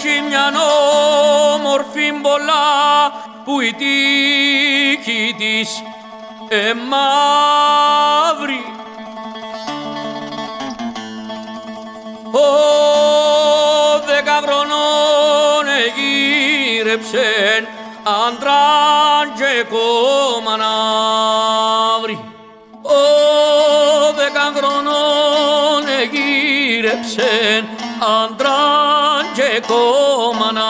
θέλουν πολλά που η τύχη της εμαύρη. Ο δεκαχρονών εγύρεψεν άντραν και κόμμα να βρει. Ο δεκαχρονών εγύρεψεν άντραν και κόμμα να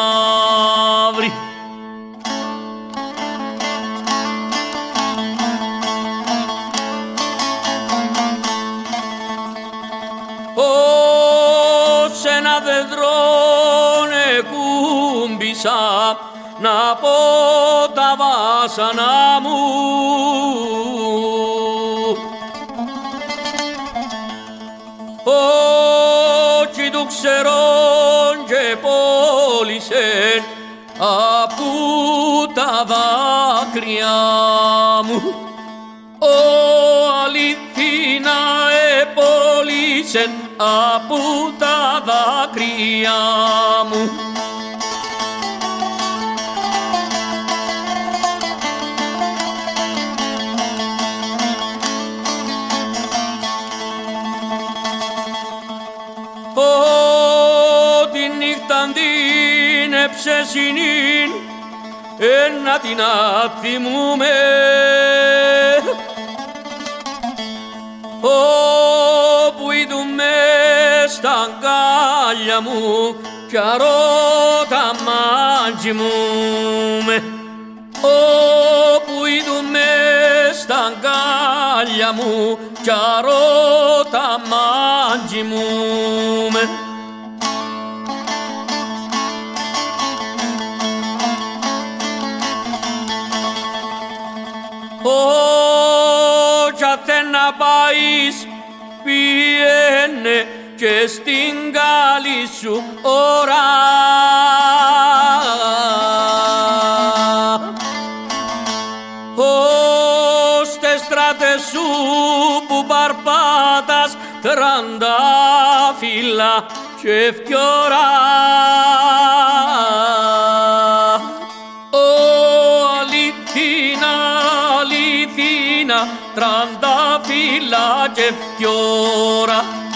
βρει. Ως ένα δεδρόν εκούμπησα να πω τα βάσανα μου. Όχι του ξερών και πώλησεν από τα δάκρυα μου. Ο αληθίνα επόλυσεν από τα δάκρυα μου. Την εψεσινήν ένα την αθυμούμε όπου είδουμε στα αγκάλια μου κι αρώτα μάτζι μου με. Όπου είδουμε στα αγκάλια μου κι αρώτα μάτζι μου με Όχι αν να πάεις πιένε και στην καλή σου ώρα. Ως τες στράτες σου που παρπάτας τραντάφυλλα και ευκαιορά. Τραντάφυλλα και ευκαιορά.